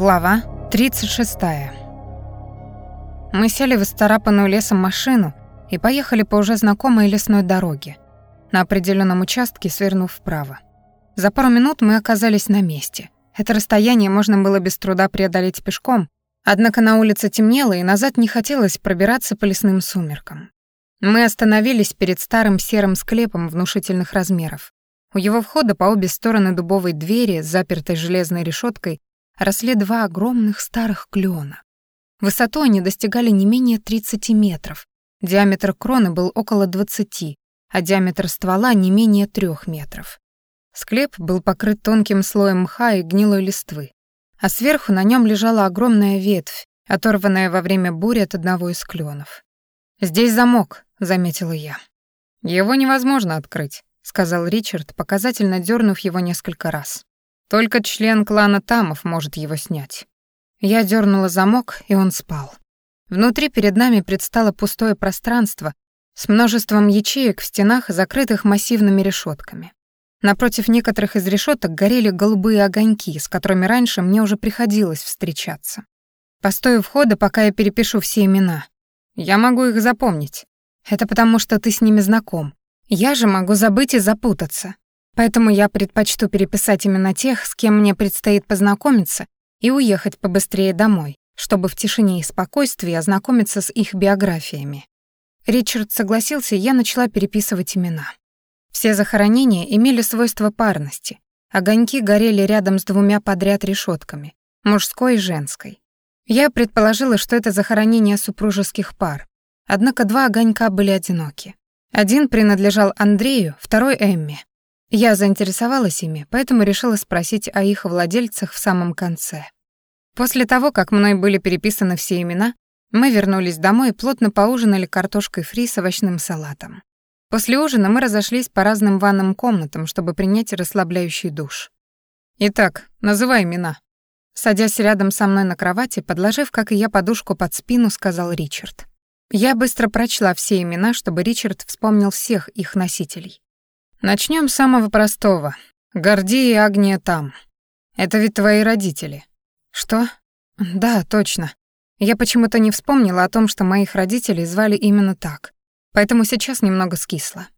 Глава 36. Мы сели в исцарапанную лесом машину и поехали по уже знакомой лесной дороге, на определенном участке свернув вправо. За пару минут мы оказались на месте. Это расстояние можно было без труда преодолеть пешком, однако на улице темнело, и назад не хотелось пробираться по лесным сумеркам. Мы остановились перед старым серым склепом внушительных размеров. У его входа по обе стороны дубовой двери с запертой железной решеткой росли два огромных старых клена. Высотой они достигали не менее 30 метров, диаметр кроны был около 20, а диаметр ствола не менее 3 метров. Склеп был покрыт тонким слоем мха и гнилой листвы, а сверху на нем лежала огромная ветвь, оторванная во время бури от одного из кленов. «Здесь замок», — заметила я. «Его невозможно открыть», — сказал Ричард, показательно дернув его несколько раз. Только член клана Тамов может его снять. Я дернула замок, и он спал. Внутри перед нами предстало пустое пространство с множеством ячеек в стенах, закрытых массивными решетками. Напротив некоторых из решеток горели голубые огоньки, с которыми раньше мне уже приходилось встречаться. Постой у входа, пока я перепишу все имена. Я могу их запомнить. Это потому, что ты с ними знаком. Я же могу забыть и запутаться. Поэтому я предпочту переписать именно тех, с кем мне предстоит познакомиться, и уехать побыстрее домой, чтобы в тишине и спокойствии ознакомиться с их биографиями. Ричард согласился, и я начала переписывать имена. Все захоронения имели свойство парности. Огоньки горели рядом с двумя подряд решетками, мужской и женской. Я предположила, что это захоронение супружеских пар. Однако два огонька были одиноки. Один принадлежал Андрею, второй — Эмме. Я заинтересовалась ими, поэтому решила спросить о их владельцах в самом конце. После того, как мной были переписаны все имена, мы вернулись домой и плотно поужинали картошкой фри с овощным салатом. После ужина мы разошлись по разным ванным комнатам, чтобы принять расслабляющий душ. «Итак, называй имена». Садясь рядом со мной на кровати, подложив, как и я, подушку под спину, сказал Ричард. Я быстро прочла все имена, чтобы Ричард вспомнил всех их носителей. Начнем с самого простого. Горди и Агния там. Это ведь твои родители. Что? Да, точно. Я почему-то не вспомнила о том, что моих родителей звали именно так. Поэтому сейчас немного скисла.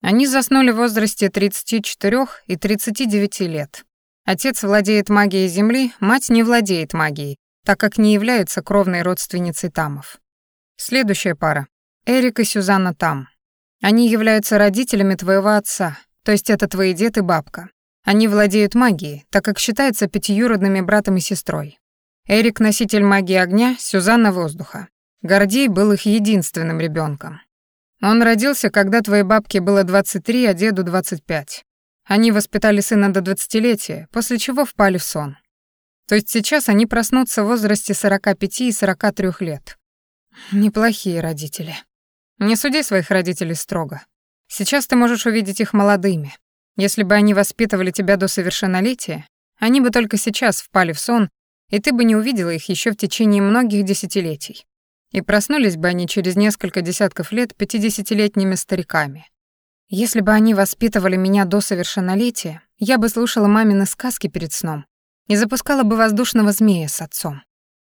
Они заснули в возрасте 34 и 39 лет. Отец владеет магией Земли, мать не владеет магией, так как не является кровной родственницей Тамов. Следующая пара. Эрик и Сюзанна Там. Они являются родителями твоего отца, то есть это твои дед и бабка. Они владеют магией, так как считаются пятиюродными братом и сестрой. Эрик — носитель магии огня, Сюзанна — воздуха. Гордей был их единственным ребенком. Он родился, когда твоей бабке было 23, а деду 25. Они воспитали сына до двадцатилетия, после чего впали в сон. То есть сейчас они проснутся в возрасте 45 и 43 лет. Неплохие родители. Не суди своих родителей строго. Сейчас ты можешь увидеть их молодыми. Если бы они воспитывали тебя до совершеннолетия, они бы только сейчас впали в сон, и ты бы не увидела их еще в течение многих десятилетий. И проснулись бы они через несколько десятков лет пятидесятилетними стариками. Если бы они воспитывали меня до совершеннолетия, я бы слушала мамины сказки перед сном и запускала бы воздушного змея с отцом.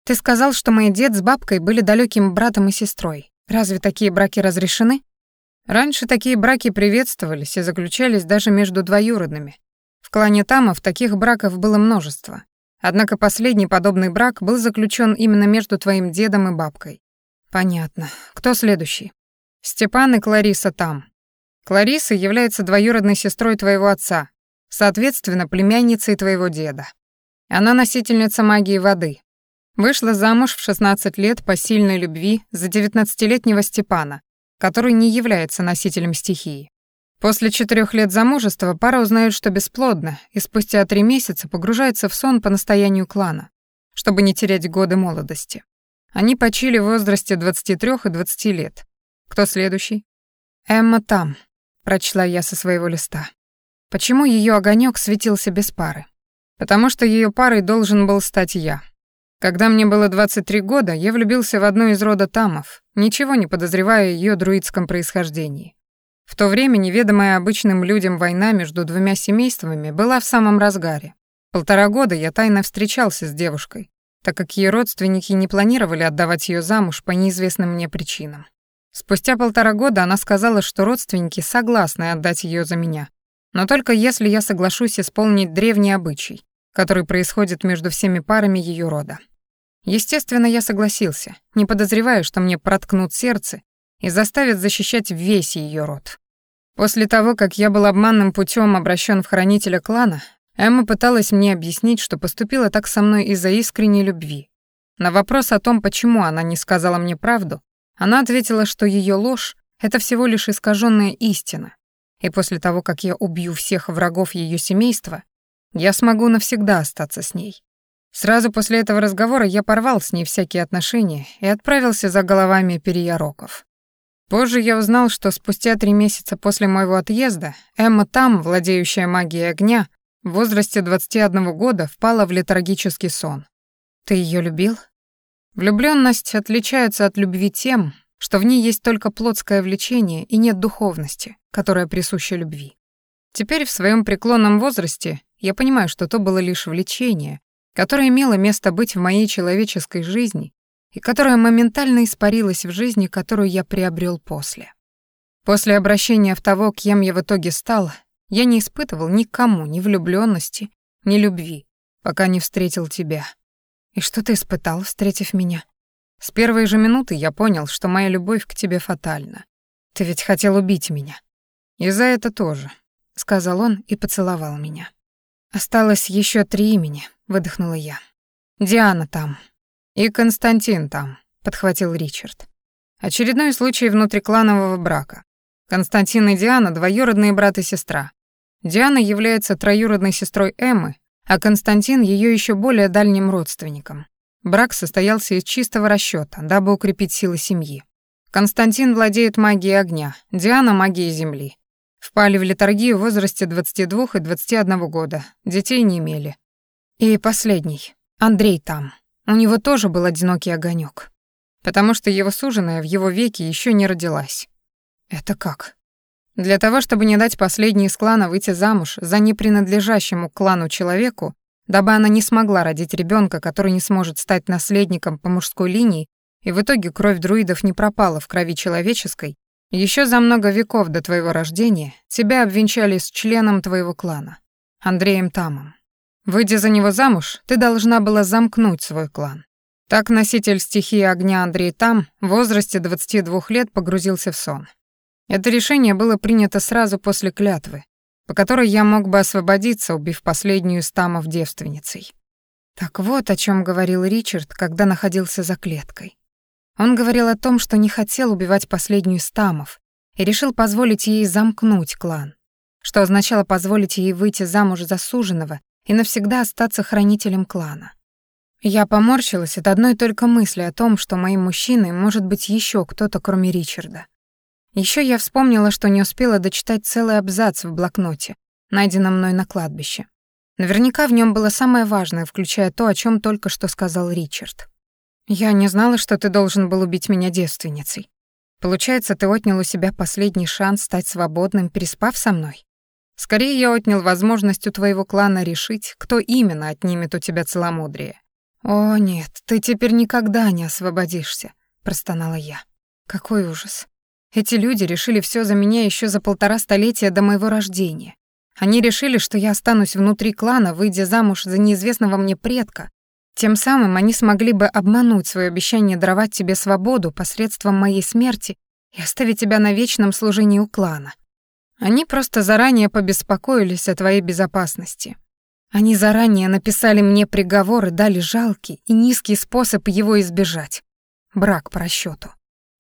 Ты сказал, что мой дед с бабкой были далеким братом и сестрой. Разве такие браки разрешены? Раньше такие браки приветствовались и заключались даже между двоюродными. В клане Тамов таких браков было множество. Однако последний подобный брак был заключен именно между твоим дедом и бабкой. Понятно. Кто следующий? Степан и Клариса Там. Клариса является двоюродной сестрой твоего отца, соответственно, племянницей твоего деда. Она носительница магии воды, Вышла замуж в 16 лет по сильной любви за 19-летнего Степана, который не является носителем стихии. После четырех лет замужества пара узнает, что бесплодна, и спустя три месяца погружается в сон по настоянию клана, чтобы не терять годы молодости. Они почили в возрасте 23 и 20 лет. Кто следующий? Эмма там, прочла я со своего листа. Почему ее огонек светился без пары? Потому что ее парой должен был стать я. Когда мне было 23 года, я влюбился в одну из рода Тамов, ничего не подозревая о её друидском происхождении. В то время неведомая обычным людям война между двумя семействами была в самом разгаре. Полтора года я тайно встречался с девушкой, так как ее родственники не планировали отдавать ее замуж по неизвестным мне причинам. Спустя полтора года она сказала, что родственники согласны отдать ее за меня, но только если я соглашусь исполнить древний обычай, который происходит между всеми парами ее рода. Естественно, я согласился, не подозревая, что мне проткнут сердце и заставят защищать весь ее род. После того, как я был обманным путем обращен в хранителя клана, Эмма пыталась мне объяснить, что поступила так со мной из-за искренней любви. На вопрос о том, почему она не сказала мне правду, она ответила, что ее ложь — это всего лишь искаженная истина, и после того, как я убью всех врагов ее семейства, я смогу навсегда остаться с ней. Сразу после этого разговора я порвал с ней всякие отношения и отправился за головами переяроков. Позже я узнал, что спустя три месяца после моего отъезда Эмма там, владеющая магией огня, в возрасте 21 года впала в летаргический сон. Ты ее любил? Влюблённость отличается от любви тем, что в ней есть только плотское влечение и нет духовности, которая присуща любви. Теперь в своем преклонном возрасте я понимаю, что то было лишь влечение, которое имело место быть в моей человеческой жизни и которое моментально испарилось в жизни, которую я приобрел после. После обращения в того, кем я в итоге стал, я не испытывал никому ни влюблённости, ни любви, пока не встретил тебя. И что ты испытал, встретив меня? С первой же минуты я понял, что моя любовь к тебе фатальна. Ты ведь хотел убить меня. И за это тоже, сказал он и поцеловал меня. Осталось еще три имени, выдохнула я. Диана там. И Константин там, подхватил Ричард. Очередной случай внутрикланового брака. Константин и Диана — двоюродные брат и сестра. Диана является троюродной сестрой Эммы, а Константин — ее еще более дальним родственником. Брак состоялся из чистого расчета, дабы укрепить силы семьи. Константин владеет магией огня, Диана — магией земли. Впали в литургию в возрасте 22 и 21 года, детей не имели. И последний, Андрей там. У него тоже был одинокий огонек, потому что его суженая в его веке еще не родилась. Это как? Для того, чтобы не дать последней из клана выйти замуж за непринадлежащему клану человеку, дабы она не смогла родить ребенка, который не сможет стать наследником по мужской линии, и в итоге кровь друидов не пропала в крови человеческой, еще за много веков до твоего рождения тебя обвенчали с членом твоего клана, Андреем Тамом. Выйдя за него замуж, ты должна была замкнуть свой клан. Так носитель стихии огня Андрей Там в возрасте 22 лет погрузился в сон. Это решение было принято сразу после клятвы, по которой я мог бы освободиться, убив последнюю из тамов девственницей. Так вот о чем говорил Ричард, когда находился за клеткой. Он говорил о том, что не хотел убивать последнюю из тамов и решил позволить ей замкнуть клан, что означало позволить ей выйти замуж за суженого и навсегда остаться хранителем клана. Я поморщилась от одной только мысли о том, что моим мужчиной может быть еще кто-то, кроме Ричарда. Еще я вспомнила, что не успела дочитать целый абзац в блокноте, найденном мной на кладбище. Наверняка в нем было самое важное, включая то, о чем только что сказал Ричард. «Я не знала, что ты должен был убить меня девственницей. Получается, ты отнял у себя последний шанс стать свободным, переспав со мной? Скорее, я отнял возможность у твоего клана решить, кто именно отнимет у тебя целомудрие». «О, нет, ты теперь никогда не освободишься», — простонала я. «Какой ужас. Эти люди решили все за меня еще за полтора столетия до моего рождения. Они решили, что я останусь внутри клана, выйдя замуж за неизвестного мне предка. Тем самым они смогли бы обмануть свое обещание даровать тебе свободу посредством моей смерти и оставить тебя на вечном служении у клана. Они просто заранее побеспокоились о твоей безопасности. Они заранее написали мне приговор и дали жалкий и низкий способ его избежать. Брак по расчету.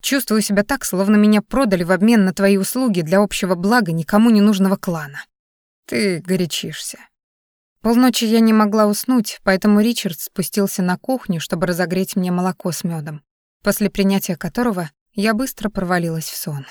Чувствую себя так, словно меня продали в обмен на твои услуги для общего блага никому не нужного клана. Ты горячишься. Полночи я не могла уснуть, поэтому Ричард спустился на кухню, чтобы разогреть мне молоко с медом, после принятия которого я быстро провалилась в сон.